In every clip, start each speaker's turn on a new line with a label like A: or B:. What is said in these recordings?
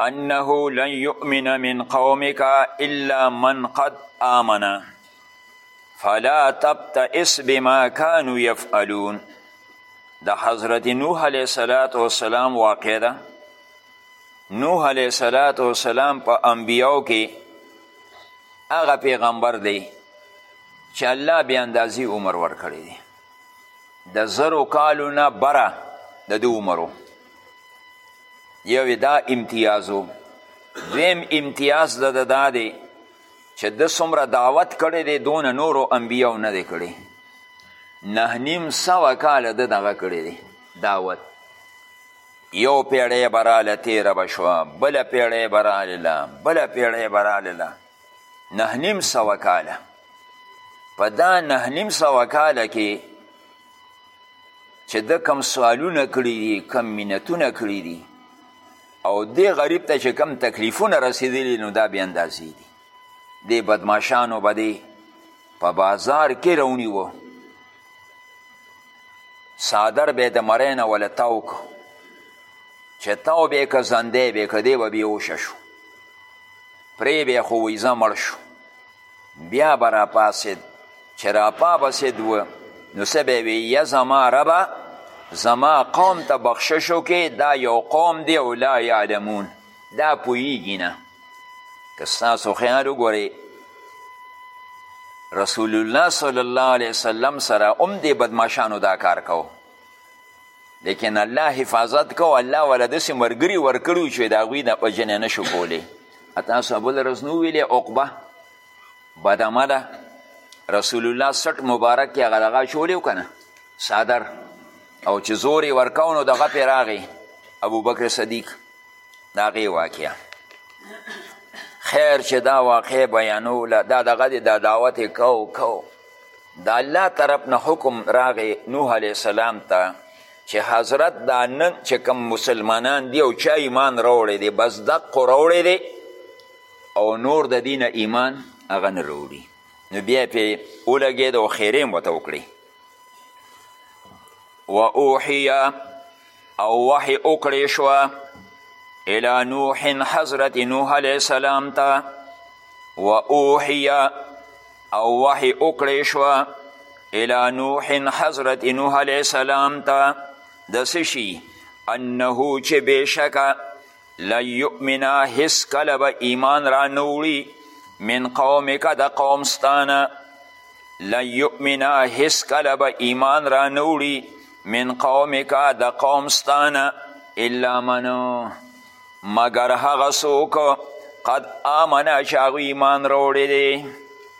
A: انه لن يؤمن من قومك الا من قد آمن فلا تبتئس بما كانوا يفعلون د حضرت نوح علیه الصلاة والسلام واقع ده نوح علیه الصلاة والسلام په انبیاو کې هغه پیغمبر دی چې الله بې اندازې عمر ورکړی دی د زرو کالو نه بره د دو عمرو یو دا امتیاز و دویم امتیاز د دا دی چې د څومره دعوت کړی دی دونه نورو انبیاو نه دی کړی نه نیم سوه کاله د دغه کړی دی دعوت یو پیړۍ به راله تېره به شوه بله پیړۍ به رالله بله پیړۍ به رالله نه نیم سوه کاله په دا نه نیم سوه کاله کې چې د کم سوالونه کړي دي کم مینتونه کړي دي او دې غریب ته چې کم تکلیفونه رسېدلي نو دا بې اندازې دي دې بدماشانو به دې په بازار کې راونیوه څادر به یې د مرۍ نه وله تاو که چې تاو به یې که زندی به یې که دی به بېهوشه شو پرې بیا خو ویزه مړ شو بیا به راپاسېد چې راپابسېد و نو څه به وي یا زما ربه زما قوم ته بخشش وکړې دا یو قوم دی او لا یعلمون دا پوهیږي نه که ستاسو خیال وګورئ رسول الله صلی الله علیه وسلم سره هم دې بدماشانو دا کار کوو لیکن الله حفاظت کو الله ولا داسې مرګري ورکړي چې د هغوی د وجنې نه شو کولی تاسو بل ورځ نو ویلې عقبه بدمه ده رسول الله سټ مبارک کې هغه دغه چولی که نه صادر او چې زور یې ورکاو نو دغه پرې راغی ابوبکر صدیق د هغې واقعه خیر چې دا واقع بیانوله دا دغه د دعوت کو کو د الله طرف نه حکم راغی نوح علیه السلام ته چې حضرت دا نن چې کوم مسلمانان دی او چا ایمان راوړی دی بس دقو راوړی دی او نور د دین ایمان هغه نه راوړي نو بیا پې ولګېد او خیرې هم ورته وکړي و اوحیه او وحی وکړې شوه الی نوح حضرت نوح علیه السلام ته و اوحی او وحی وکړې شوه الی نوح حضرت نوح علیه السلام ته د څه شي انه چې بېشکه لن یؤمنا هیڅ کله به ایمان را نوړي من قومک د قوم ستانه لن یؤمنا هیڅ کله به ایمان را نوړي من قومک د قوم ستانه الا من مګر هغه څوک قد آمنا چې هغوی ایمان راوړی دی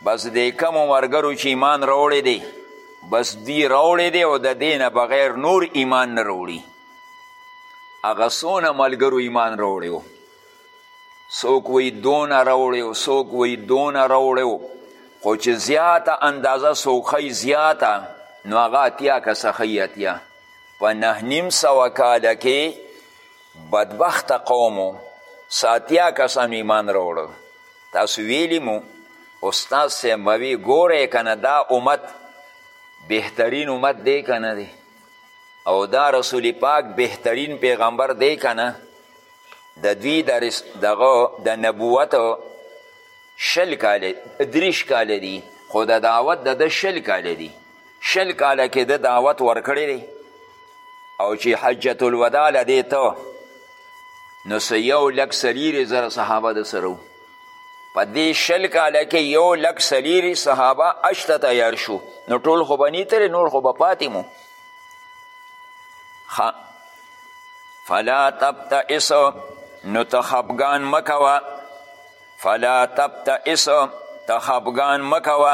A: بس د کمو مرګرو چې ایمان راوړی دی بس دی راوړی دی او د دې نه بغیر نور ایمان نه راوړي هغه څونه ملګرو ایمان راوړی و څوک وایي دونه راوړی و څوک وایي دونه راوړی و خو چې زیاته اندازه څوک ښیي زیاته نو هغه اتیا کسه ښیي اتیا په نه نیم سوه کاله کې بدبخته قوم و څه اتیا کسانو ایمان راوړو تاسو ویلي مو استاد صاحب به وي ګوره که نه دا امت بهترین امت دی که نه دی او دا رسول پاک بهترین پیغمبر دی که نه د دوی دغه د نبوت شل کاله دریش کاله دي خو د دعوت د ده شل کاله دي شل کاله کې د دعوت ورکړی دی او چې حجت الوداع له دې ته نو څه یو لک څلیرې زره صحابه د سره په دې شل کاله کې یو لک سلیری صحابه اشته تیار شو نو ټول خو به نیترې نور خو به پاتې مو فلا تبتئس نو ته خفګان مه کوه فلا تبتئس ته خفګان مه کوه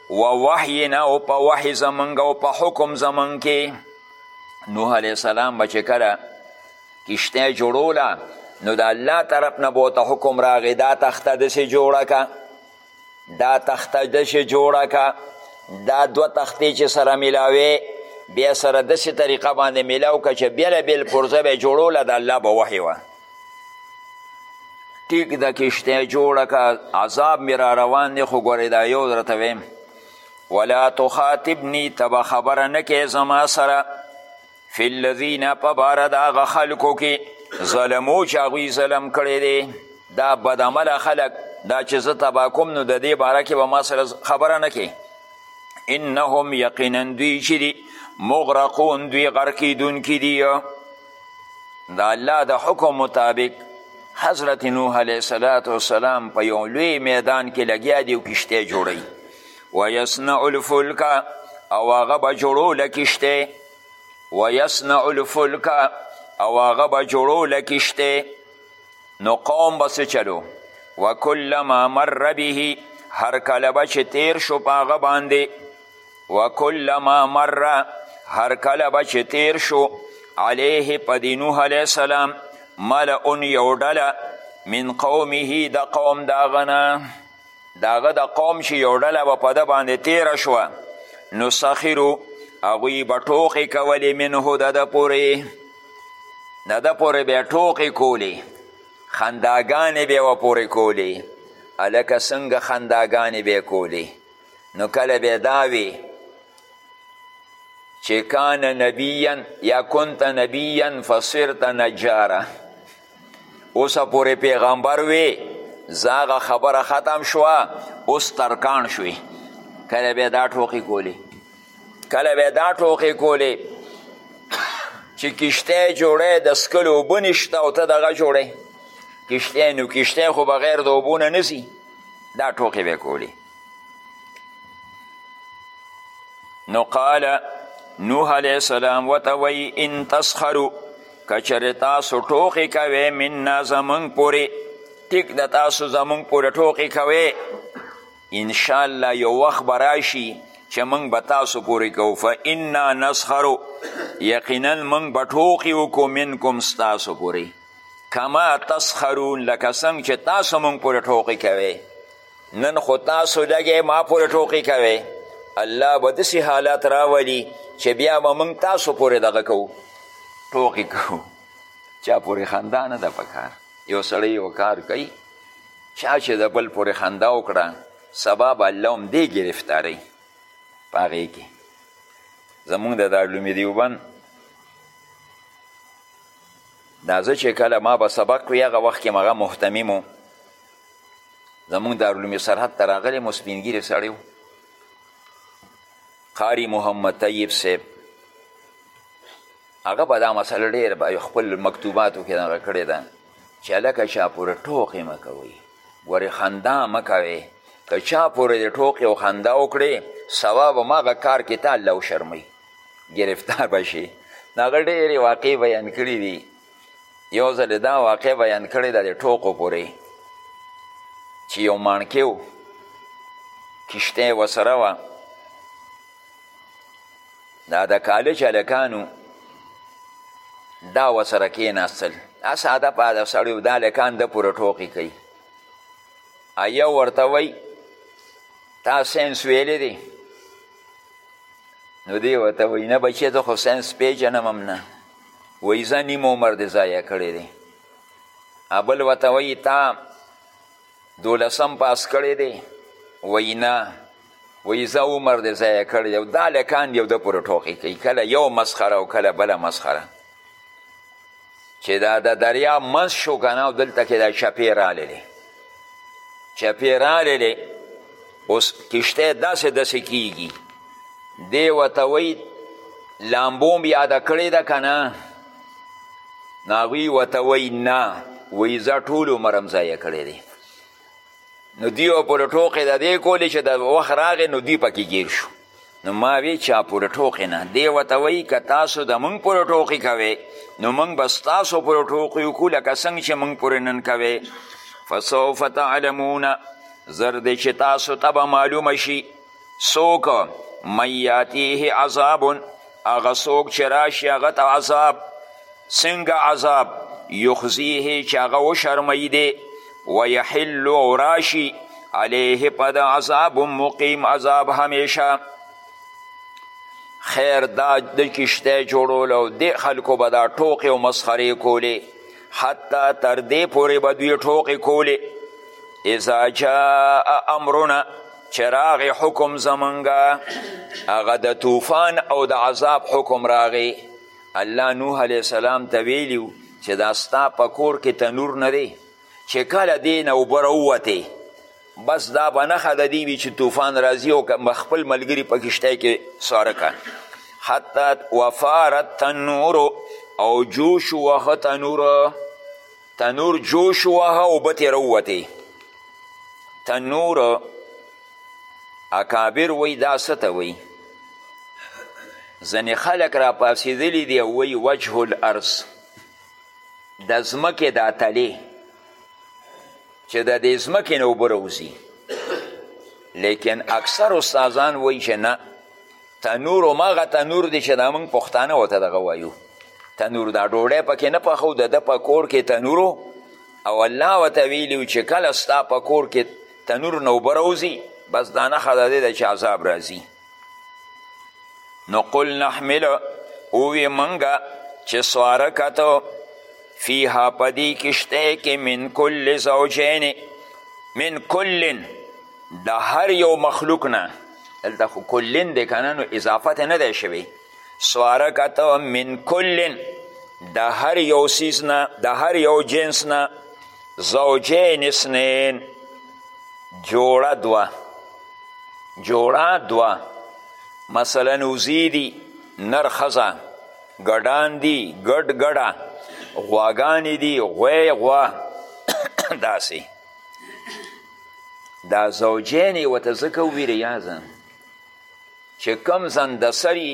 A: و وحینا او په وحی زمونږ او په حکم زمونږ کې نوح علیه السلام به چې کله کشته جوړوله نو د الله طرف نه به ورته حکم راغی دا تخته داسې جوړه که دا تخته داسې جوړه که دا دوه تختې چې سره میلاوې بیا سره داسې طریقه باندې میلاو که چې بېله بېل پرزه به یې جوړوله د الله به وحی وه ټیک د کشته جوړه که عذاب می را روان دی خو ګورې دا یو درته ویم ولا تخاطبنی ته به خبره نه کې زما سره فی الذین په باره د هغه خلکو کې ظلمو چې هغوی ظلم کړی دی دا بدعمله خلک دا چې زه تبا کوم نو د دې باره کې به ما سره خبره نه کې انهم یقینا دوی چې دي مغرقون دوی غرقیدونکي دي د الله د حکم مطابق حضرت نوح علیه صلات وسلام په یو لوی میدان کې لګیا دی او کشته جوړی ویصنع الفلک او هغه به جوړوله کشته ویصنع الفلک او هغه به جوړوله کشته نو قوم به څه چلو وکلما مر به هر کله به چې تیر شو په هغه باندې وکلما مر هر کله به چې تیر شو علیه په د نوح علیه السلام ملعون یو ډله من قومه د قوم د هغه نه د هغه د قوم چې یو ډله به په ده باندې تیره شوه نو سخرو هغوی به ټوقې کولې منه د ده پورې د ده پورې به یې ټوقې کولې خنداګانې به یې ورپورې کولې هلکه څنګه خنداګانې به یې کولې نو کله به دا وي چې کان نبیا یا کنت نبیا فصرت نجاره اوسه پورې پیغمبر وي زاغه خبره ختم شوه اوس ترکان شوي کله به دا ټوقې کولې کله به دا ټوقې کولې چې کشته جوړه د سکلو اوبه نشته او ته دغه جوړه کشته نو کشته خو بغیر د اوبو نه نځي دا ټوقې به کولې نو قال نوح علیه السلام وته وی ان تسخرو کچر تاسو ټوخی کوي منا زمون پوری ټیک د تاسو زمون پوری ټوخی کوي ان شاء الله یو وخت براشي چې موږ به تاسو پوری کوو فانا نسخرو یقینا موږ به ټوخی وکړو منکم ستاسو پوری کما تسخرون لکه څنګه چې تاسو موږ پوری ټوخی کوي نن خو تاسو لږی ما پورې ټوقې کوئ الله به داسې حالات راولي چې بیا به موږ تاسو پورې دغه کوو ټوقې کوو چا پورې خندا نه ده پکار یو سړی یو کار کوي چا چې د بل پورې خندا وکړه سبا به الله هم دې ګرفتاري په هغې کې زمونږ د دارلومې دیوبند دا زه چې کله ما به سبق وي هغه وخت کې مغه محتمیم زمونږ دارالعلوم سرحد ته راغلی مو سپینګیری سړی و قاری محمد طیب صاحب هغه به دا مسله ډېر به خپل مکتوباتو کې دغه کړې ده چې هلکه چا پورې ټوقې مه کوئ ګورې خندا مه کوې که چا پورې د ټوقې او خندا وکړې سبا به هماغه کار کې تا الله وشرموي ګرفتار به شي د هغه ډېرې واقع بیان کړي دي یو ځل دا واقع بیان کړې ده د ټوکو پورې چې یو مانکې و کشته یې ورسره وه دا د کالج هلکانو دا ورسره کېناستل دا ساده پاده سړی و دا هلکان ده پورې ټوقې کوي یو ورته وایي تا ساینس ویلی دی نو دی ورته وایي نه بچیه زه خو ساینس پېژنم هم نه وایي ځه نیم عمر دې ضایع کړی دی بل ورته وایي تا دولسم پاس کړی دی وایي نه وایي ځه عمر دې ضایع کړی دی او دا لکان یو ده پورې ټوقې کوي کله یو مسخره او کله بله مسخره چې دا د دریا منځ شو که نه او دلته کې دا چپې راللې چپې رالی دی اوس کشته داسې داسې کیږي دی ورته وایي لامبو م یاده کړې ده که نه نو هغوی ورته وایي نه وایي زه ټول عمر هم ضایع کړی دی نو دوی او پلو ټوقې د دې کولې چې د وخت راغې نو دوی پکې ګیر شو نو ما وی چا پورې ټوقې نه دی ورته وایي که تاسو د موږ پورې ټوقې کوئ نو موږ به ستاسو پورې ټوقې وکړو لکه څنګه چې موږ پورې نن کوئ فسوف تعلمون زر دی چې تاسو ته به معلومه شي څوک من یاتیه عذاب هغه څوک چې راشي هغه ته عذاب څنګه عذاب یخزیه چې هغه وشرموي دی ویحل او راشي علیه په د عذاب مقیم عذاب همیشه خیر دا د کشته جوړول او د خلکو به دا ټوقې او مسخرې کولې حتی تر دې پورې به دوی ټوقې کولې اذا جاء امرنا چې راغې حکم زمونږه هغه د طوفان او د عذاب حکم راغې الله نوح علیه السلام ته ویلي چې دا ستا په کور کې تنور نه دی چې کله دې نه اوبه راووتې بس دا به نښه د دې وي چې طوفان راځي او خپل ملګري په کښتۍ کې ساره کړه حتی وفارت تنور او جوش وهه تنور تنور جوش وهه اوبه ترې راووتې تنور اکابر وی دا څه ته وی ځینې خلک را پاسېدلي دي او وی وجه الارض د ځمکې دا تلې چې د دې ځمکې نه اوبه راوځي لیکن اکثر استادان وایي چې نه تنور هماغه تنور دی چې دا موږ پښتانه ورته دغه وایو تنور دا ډوډۍ پکې نه پخو د ده په کور کې تنورو او الله ورته ویلي چې کله ستا په کور کې تنور نه اوبه راوځي بس دا نښه د دې ده چې عذاب راځي نو قل نحمل اووی منګه چې سواره کتو فیها پدی کشته کې من کل زوجین من کلن د هر یو مخلوق نه دلته خو کلن دی کنه نو اضافت نه دی شوی سواره کته من کلن د هر یو سیز نه د هر یو جنس نه زوجین اسنین جوړه دوه جوړه دوه مثلا وزی دي نر ښځه ګډان دي ګډ ګډه غواګانې دي غوی غوا داسې دا زوجین یې ورته ځکه وویل یازه چې کم زندسري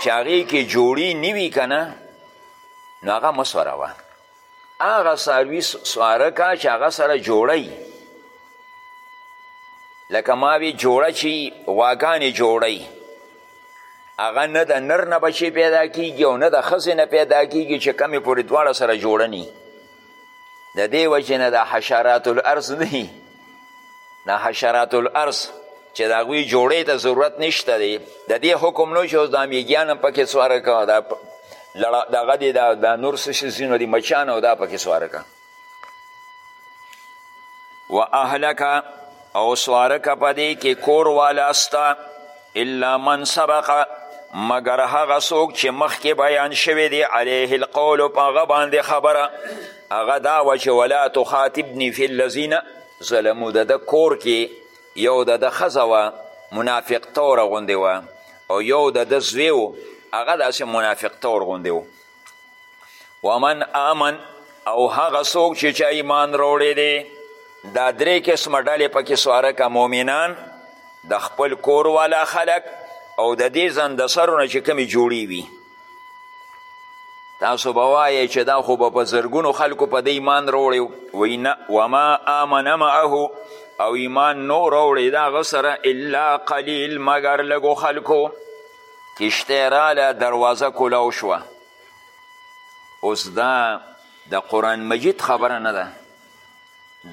A: چې هغې کې جوړي نه وي که نه نو هغه مه سوروه هغه څاروي سواره که چې هغه سره جوړی لکه ما وی جوړه چې غواګانې جوړی هغه نه د نر نه بچې پیدا کیږي او نه د ښځې نه پیدا کیږي چې کمې پورې دواړه سره جوړني د دې وجې نه دا حشرات الارض نه دا حشرات الارض چې د هغوی جوړې ته ضرورت نشته دی د دې حکم نو چې اوس دا میږیان هم پکې سواره کوه دا دغه دی دا نور څه شي ځینو دي مچان او دا پکې سواره کوه و اهلکه او سواره که په دې کې کور والا ستا الا من سبق مګر هغه څوک چې مخکې بیان شوی دی علیه القول په هغه باندې خبره هغه دا وه چې ولا تخاطبني فی الذین ظلمو د ده کور کې یو د ده ښځه وه منافق توره غوندې وه او یو د ده زوی و هغه داسې منافق تور غوندې و ومن آمن او هغه څوک چې چا ایمان راوړی دی دا درې قسمه ډلې پکې سواره که مؤمنان د خپل کور والا خلک او د دې ځان د سرو نه چې کومې جوړې وي تاسو به وایې چې دا خو به په زرګونو خلکو په دې ایمان راوړی وایي نه وما آمن معه او ایمان نو راوړی د هغه سره الا قلیل مګر لږو خلکو کشته راله دروازه کولاو شوه اوس دا د قرآن مجید خبره نه ده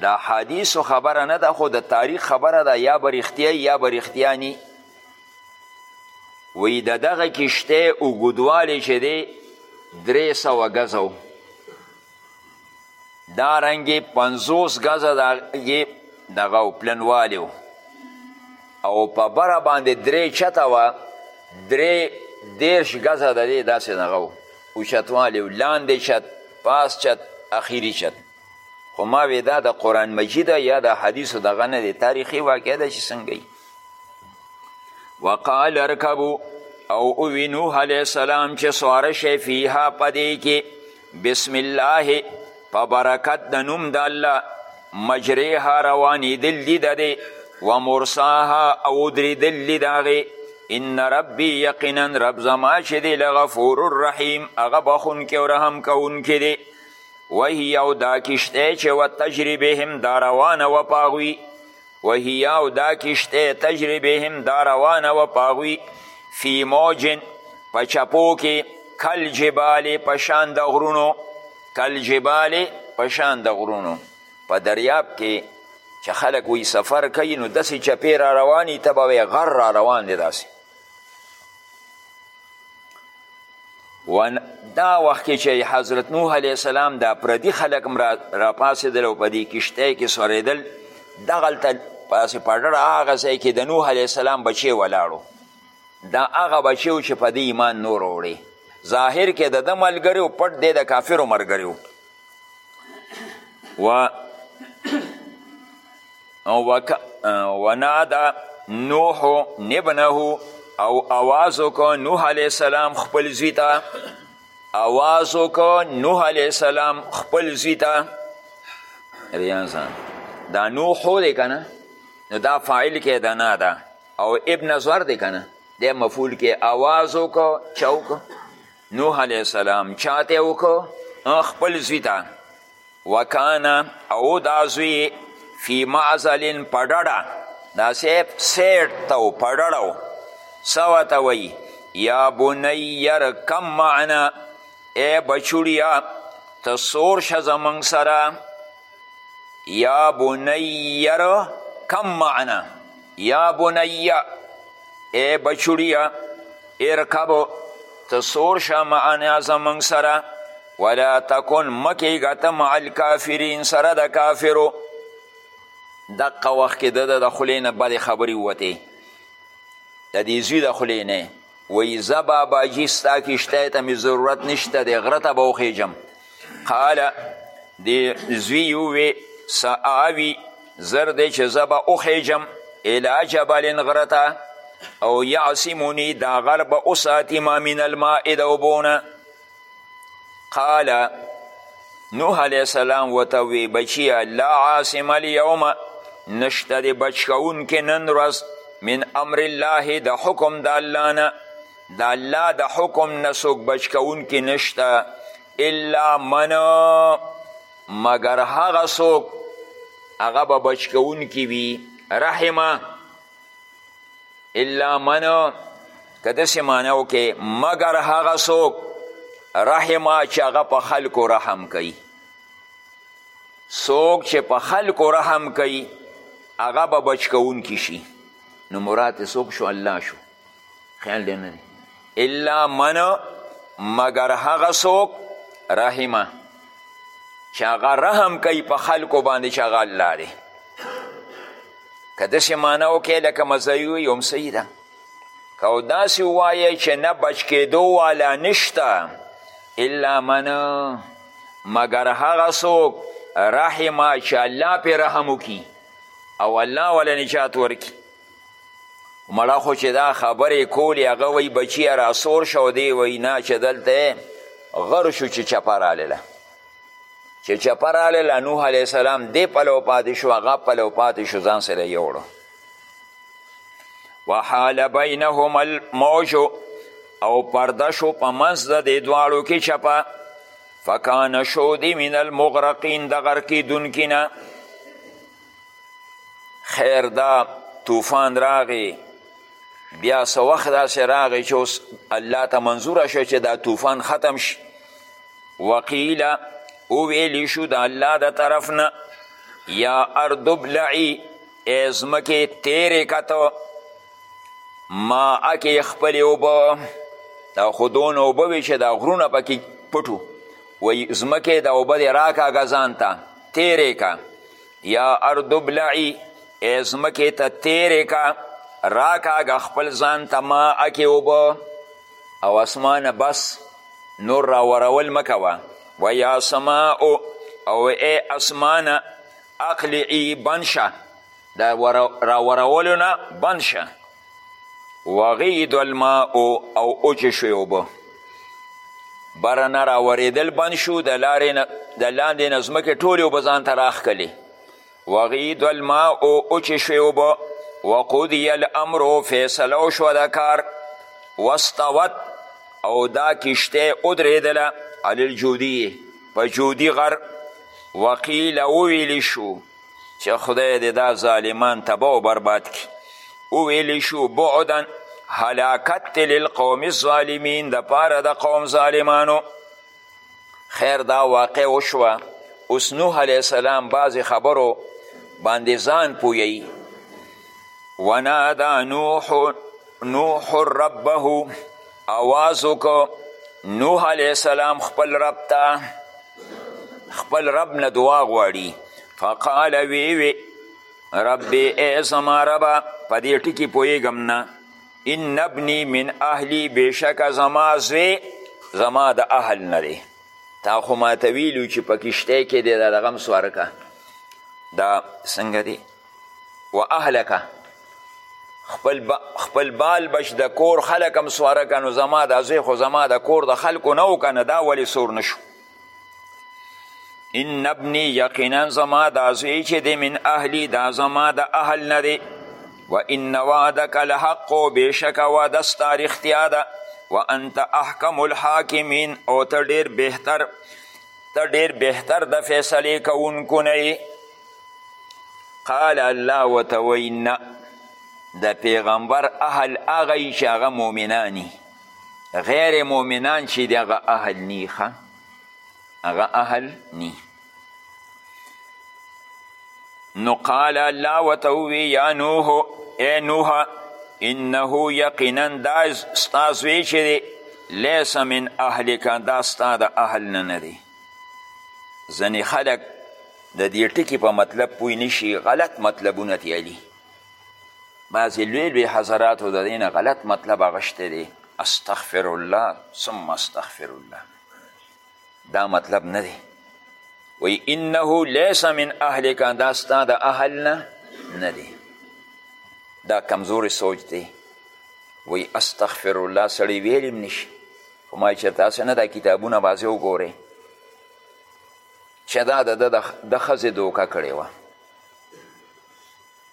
A: د حدیثو خبره نه ده خو د تاریخ خبره ده یا به رښتیا یا به رښتیا نی وی د دغه کشته اوږدوالی چې دی درې سوه ګزه دا رنګې پنځوس ګزه دا یې دغه او پلنوالی و او په بره باندې درې چته وه درې دېرش ګزه د دې داسې دغه و اوچتوالی و لاندې چت پاس چت اخیري چت خو ما وې دا د قرآن مجید یا د حدیثو دغه نه دی تاریخي واقع ده چې څنګه وقال ارکبو او اوی نوح علیه السلام چې سواره شی فیها پدې کې بسم الله په برکت د نوم د الله مجریها روانېدل دي د دی و مرساها او درېدل دي د هغې ان ربی یقینا رب زما چې دی لغفور الرحیم هغه بخونکی او رحم کوونکی دی وهی او دا کشته چې و تجربهم دا روانه وه په هغوی وهي او دا کشته تجري بهم دا روانه وه په هغوی فی موجن په چپو کې کل جبال پشان د غرونو کل جبال پشان د غرونو په دریاب کې چې خلک وی سفر کوي نو داسې چپې را رواني ته به غر را روان دی داسې و دا وخت کې چې حضرت نوح علیه السلام دا پردي خلک هم راپاڅېدل او په دې کښتۍ کې سورېدل دغلته پاسې په ډډه هغه ځای کې د نوح علیه السلام بچی ولاړو دا هغه بچی و چې په دې ایمان نور وړي ظاهر کې د ده ملګری و پټ دی د کافرو ملګری و و وک ونادا نوح نبنه او آواز وکړو نوح علیه السلام خپل زوی ته آواز وکړو نوح علیه السلام خپل زوی ته ریاضان دا نوح دی که نه نو دا فاعل کې د نه ده او ابن زور دی که نه دی مفول کې آواز وکړو چا وکړو نوح علیه السلام چاته وکړو خپل زوی ته وکانه او دا زوی فی معزل په ډډه داسې سیټ ته و په ډډه و څه ورته وایي یا بنی ارکم معنا ای بچوړیا ته سور شه زموږ سره یا بنی ارکم معنا یا بنیه ای بچوړیه ارکب ته سور شه معنا زمونږ سره ولا تکن مه کیږه ته مع الکافرین سره د کافرو دقه وخت کې د د خولې نه بدې خبرې ووتې د دې زوی د خولې نه وایي زه باباجي ستا کښتی ته مې ضرورت نشته دی غره ته به وخیږم قال دی زوی یووی سآوی زر دی چې زه به وخیژم الی جبل غره ته او یعصموني دا غر به وساتي ما من الماء د اوبونه قال نوح علیه السلام ورته وی بچیه لا عاصم الیوم نشته د بچ کوونکي نن ورځ من امر الله د حکم د الله نه د الله د حکم نه څوک بچ کوونکي نشته الا من مګر هغه څوک هغه به بچ کوونکي وي رحمه الا من که داسې معنی وکړې مګر هغه څوک رحمه چې هغه په خلکو رحم کوي څوک چې په خلکو رحم کوي هغه به بچ کوونکي شي نو مراد څوک شو الله شو خیال دی نه الا من مگر هغه څوک رحمه چې هغه رحم کوي په خلکو باندې چې هغه الله دی که داسې معنا وکړې لکه مزوي وي هم صحیح ده که او داسې ووایې چې نه بچ کېدو والا نشته الا من مګر هغه څوک رحمه چې الله پې رحم وکړي او الله وله نجات ورکړي مړه خو چې دا خبرې کولې هغه وی بچیه راسور شه او دی وی نه چې دلته غر شو چې چپه رالله چې چپه رالله نوح علیه السلام دی پلو پاتې شو هغه پلو پاتې شو ځان سره یوړو وحال بینهم الموج او پرده شو په منځ د دې دواړو کې چپه فکان شودی من المغرقین د غرقیدونکي نه خیر دا طوفان راغی بیا څه وخت داسې راغی چې اوس الله ته منظوره شو چې دا طوفان ختم شي وقیله وویلی شو د الله د طرف نه یا ارض ابلعی ای ځمکې تیرې که ته ما اکې خپلې اوبه دا خو دونه اوبه وې چې دا غرونه پکې پټو وایي ځمکې دا اوبه دې راکاږه ځان ته تیرې که یا ارض ابلعی ای ځمکې ته تیرې کا راکاږه خپل ځان ته ما اکې اوبه او اسمانه بس نور راورول مه کوه و یا سما او ای اسمانه اقلعی بند شه د راورولو نه بند شه وغید الماء او اوچې شوې اوبه بره نه راورېدل بند شو د لارې نه د لاندې نه ځمکې ټولې اوبه ځان ته راښکلې وغید الماء او اوچې شوې اوبه وقضی الامر فیصله وشوه د کار واستوت او دا کشته ودرېدله علی الجودي په جودي غر وقیل وویل شو چې خدای دې دا ظالمان تبا او برباد کړي وویلی شو بعدا هلاکت دی للقوم الظالمین د پاره د قوم ظالمانو خیر دا واقع وشوه اوس نوح علیه السلام بعضې خبرو باندې ځان پویی ونادا نوح نوح ربه اواز وکړو نوح علیه السلام خپل رب ته خپل رب نه دعا غواړي فقال وی وی ربی ای زما ربه په دې ټکي پوهېږم نه ان ابني من اهلي بېشکه زما زوی زما د اهل نه دی تا خو ماته ویلي چې په کښتۍ کې دی دا دغه هم سوارکه دا څنګه دی و اهلکه خپل, با خپل بال بچ د کور خلک هم سواره که نو زما دا زوی خو زما د کور د خلکو نه و که نه دا ولې سور نه شو ان ابني یقینا زما دا زوی چې دی من اهلی دا زما د اهل نه دی و ان وعدک لحق و بېشکه وعده ستا رښتیا ده و انت احکم الحاکمین او ته ډېر بهتر ته ډېر بهتر د فیصلې کوونکو نه قال الله ورته وایي نه د پیغمبر اهل هغه یي چې هغه مؤمنان غیر مؤمنان چې دي هغه اهل نی ښه هغه اهل نی نو قال الله ورته ووی یا نوح ای نوح انه یقینا دا ستا زوی چې دی لیس من اهلک دا ستا د اهل نه نه دی ځینې خلک د دې ټکي په مطلب پوه نه شي غلط مطلبونه ترې علي بعضې لوی لوی حضراتو د دې نه غلط مطلب اغشتی دی استغفر الله ثم استغفر الله دا مطلب نه دی وی انه لیس من اهلک دا ستا د اهل نه نه دی دا کمزورې سوچ دی وی استغفر الله سړی ویلیم نشي خو ما چې تاسو نه دا کتابونه بعضې وګورئ چې دا د ده د ښځې دوکه کړې وه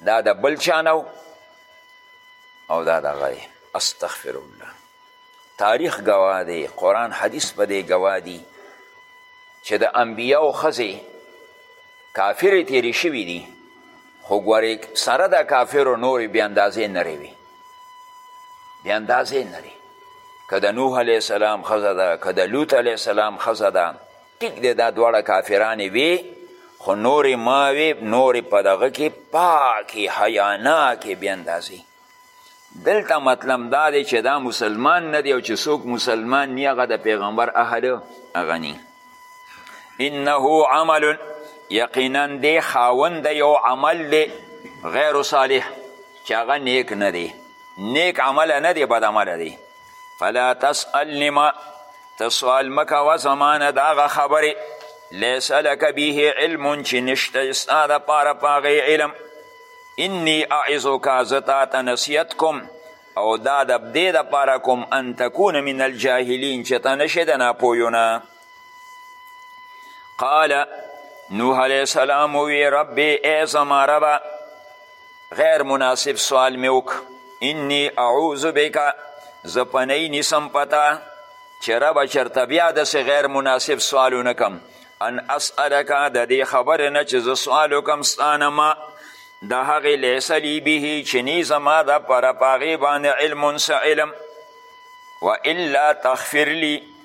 A: دا د بل چا نه او دا دغه دی استغفر الله تاریخ ګواه دی قرآن حدیث په دې ګواه دی چې د انبیاو ښځې کافرې تیرې شوي دي خو ګورې سره د کافرو نورې بې اندازې نرې وي بې اندازې نرې که د نوح علیه السلام ښځه ده که د لوط علیه السلام ښځه ده ټیک دی دا دواړه کافرانې وې خو نورې ماوې نورې په دغه کې پاکې حیاناکې بې اندازې دلته مطلب دا دی چې دا مسلمان نه دی او چې څوک مسلمان نی هغه د پیغمبر اهل هغه نی انه عمل یقینا دی خاوند دی یو عمل دی غیر صالح چې هغه نیک نه دی نیک عمل نه دی بد عمل دی فلا تسألنی ما ته سوال مکوه زمانه د هغه خبرې لیس لک به علم چې نشته ستا دپاره په هغې علم انی اعظک زه تا ته نصیحت کوم او دا د دې دپاره کوم ان تکون من الجاهلین چې ته نشې د ناپوهیو نه قال نوح علیه السلام وی ربی ای زما ربه غیر مناسب سوال می وک انی اعوذ بک زه پنۍ نیسم پتا چې ربه چرته بیا داسې غیر مناسب سوال ونه کم ان اسألک د دې خبرې نه چې زه سوال وکم ستانه ما د هغې لیسه لی به چې نی زما د پره په هغې باندې علم څه علم و الا تغفر لی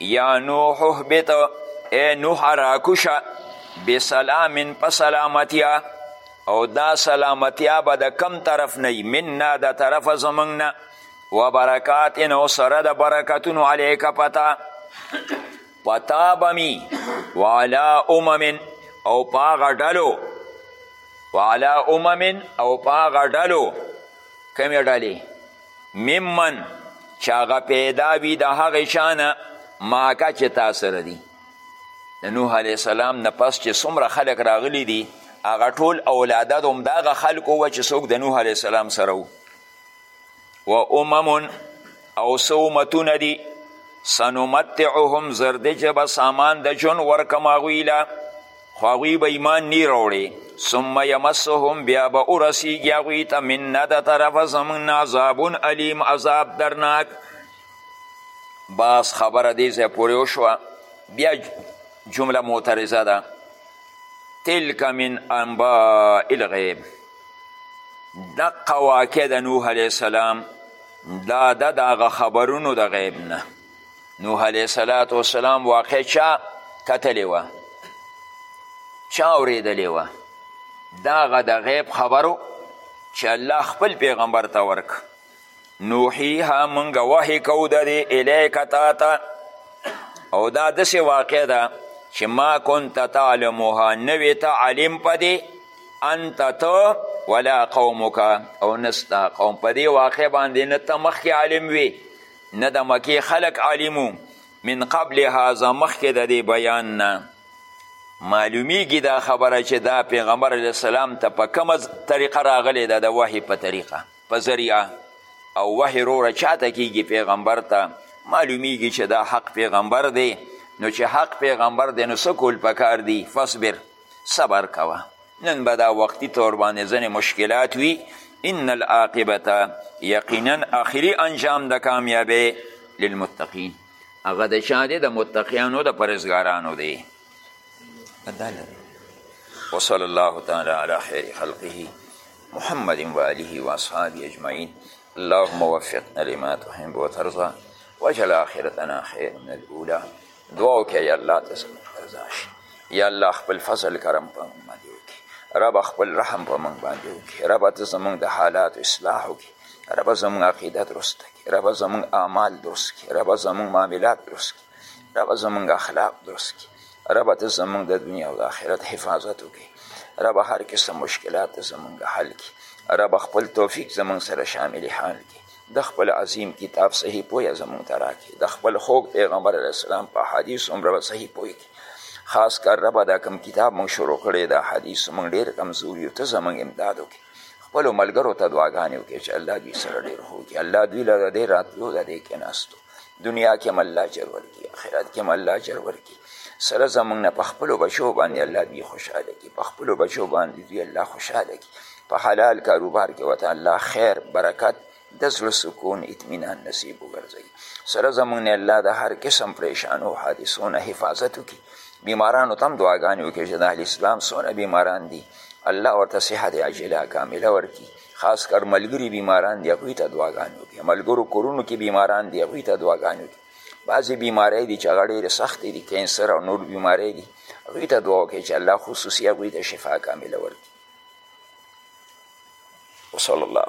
A: یا نوح اهبط ای نوح راکوشه بسلام په سلامتیا او دا سلامتیا به د کم طرف نه منا د طرف زمونږ نه و برکات او سره د برکتونو علیک پتا پتا به می وعلا امم او پاغه ډلو وعلا امم او پاغه ډلو کمې ډلې ممن چې هغه پیدا وي د هغې چا نه ماکه چې تا سره دي د نوح علیه السلام نه پس چې څومره خلک راغلي دي هغه ټول اولاده د همدغه خلکو وه چې څوک د نوح علیه السلام سره و و اممون او څه امتونه دي سنمتعهم زردې چې به سامان د ژوند ورکم هغوی له خو هغوی به ایمان نی راوړي ثم یمسهم بیا به ورسیږي هغوی ته منا د طرفه زموږ نه عذابون علیم عذاب درناک باز خبره دې ځای پورې وشوه بیا جمله معترضه ده تلک من انباء الغیب دقه واقع د نوح علیه السلام دا د دغه خبرونو د غیب نه نوح علیه السلام والسلام واقع چا کتلی وه چا اورېدلی وه دا هغه د غیب خبرو چې الله خپل پیغمبر ته ورک نوحیها مونږ وحی کوو د دې الیک تا ته او دا داسې واقع ده چې ما کنت تعلمها نوې ته عالم په دې انت ته ولا قومک او نستا قوم په دې واقع باندې نه ته مخکې عالم وي نه د مکې خلک عالم من قبل هذا مخکې د دې بیان نه معلومیږي دا خبره چې دا پیغمبر علیه السلام ته په کومه طریقه راغلی ده د وحی په طریقه په ذریعه او وحی روره چاته کیږي پیغمبر ته معلومیږي چې دا حق پیغمبر دی نو چې حق پیغمبر دی نو څه کول پکار دی فصبر صبر کوه نن به دا وقتی طور باندې ځنې مشکلات وي ان العاقبته یقینا اخري انجام د کامیابی للمتقین هغه د چا دی د متقیانو د پرهزګارانو دی وصلی الله تعالی علی خیر خلقه محمد و آله و اصحابه اجمعین اللهم وفقنا لما تحب وترضى واجعل آخرتنا خير من الأولى دعا وکړه یا الله ته زموږ رضا شي یا الله خپل فضل کرم په موږ باندې وکړي ربه خپل رحم په موږ باندې وکړي ربه ته زموږ د حالات اصلاح وکړي ربه زموږ عقیده درسته کړي ربه زموږ اعمال درست کړي ربه زموږ معاملات درست کړي ربه زموږ اخلاق درست کړي ربه ته زموږ د دنیا او د آخرت حفاظت وکړي ربه هر قسم مشکلات زموږ حل کړي ربه خپل توفیق زموږ سره شامل حال کړي د خپل عظیم کتاب صحیح پوهه زموږ ته راکړي د خپل خوږ پیغمبر علیه السلام په حدیث عمره به صحیح پوه کړي خاص کر ربه دا کم کتاب موږ شروع کړی دا حدیث موږ ډېر کمزور یو ته زموږ امداد وکړي خپلو ملګرو ته دعاګانې وکړي چې الله دوی سره ډېر ښه وکړي الله دوی له د دې راتلو د دې کېناستو دنیا کې هم الله اجر ورکړي آخرت کې هم الله اجر ورکړي سره زموږ نه په خپلو بچو باندې الله دوی خوشحاله کړي په خپلو بچو باندې دوی الله خوشحاله کړي په حلال کاروبار کې ورته الله خیر برکت د زړه سکون اطمینان نصیب وګرځوي سره زموږ نه الله د هر قسم پریشانو حادثو نه حفاظت وکړي بیمارانو ته هم دعاګانې وکړي چې د اهل اسلام څونه بیماران دي الله ورته صحت عاجله کامله ورکړي خاص کر ملګري بیماران دي هغوی ته دعاګانې وکړي ملګرو کورونو کې بیماران دي هغوی ته دعاګانې وکړي بعضې بیمارۍ دي چې هغه ډېرې سختې دي کینسر او نور بیمارۍ دي هغوی ته دعا وکړي چې الله خصوصي هغوی ته شفا کامله ورکړي وصلی الله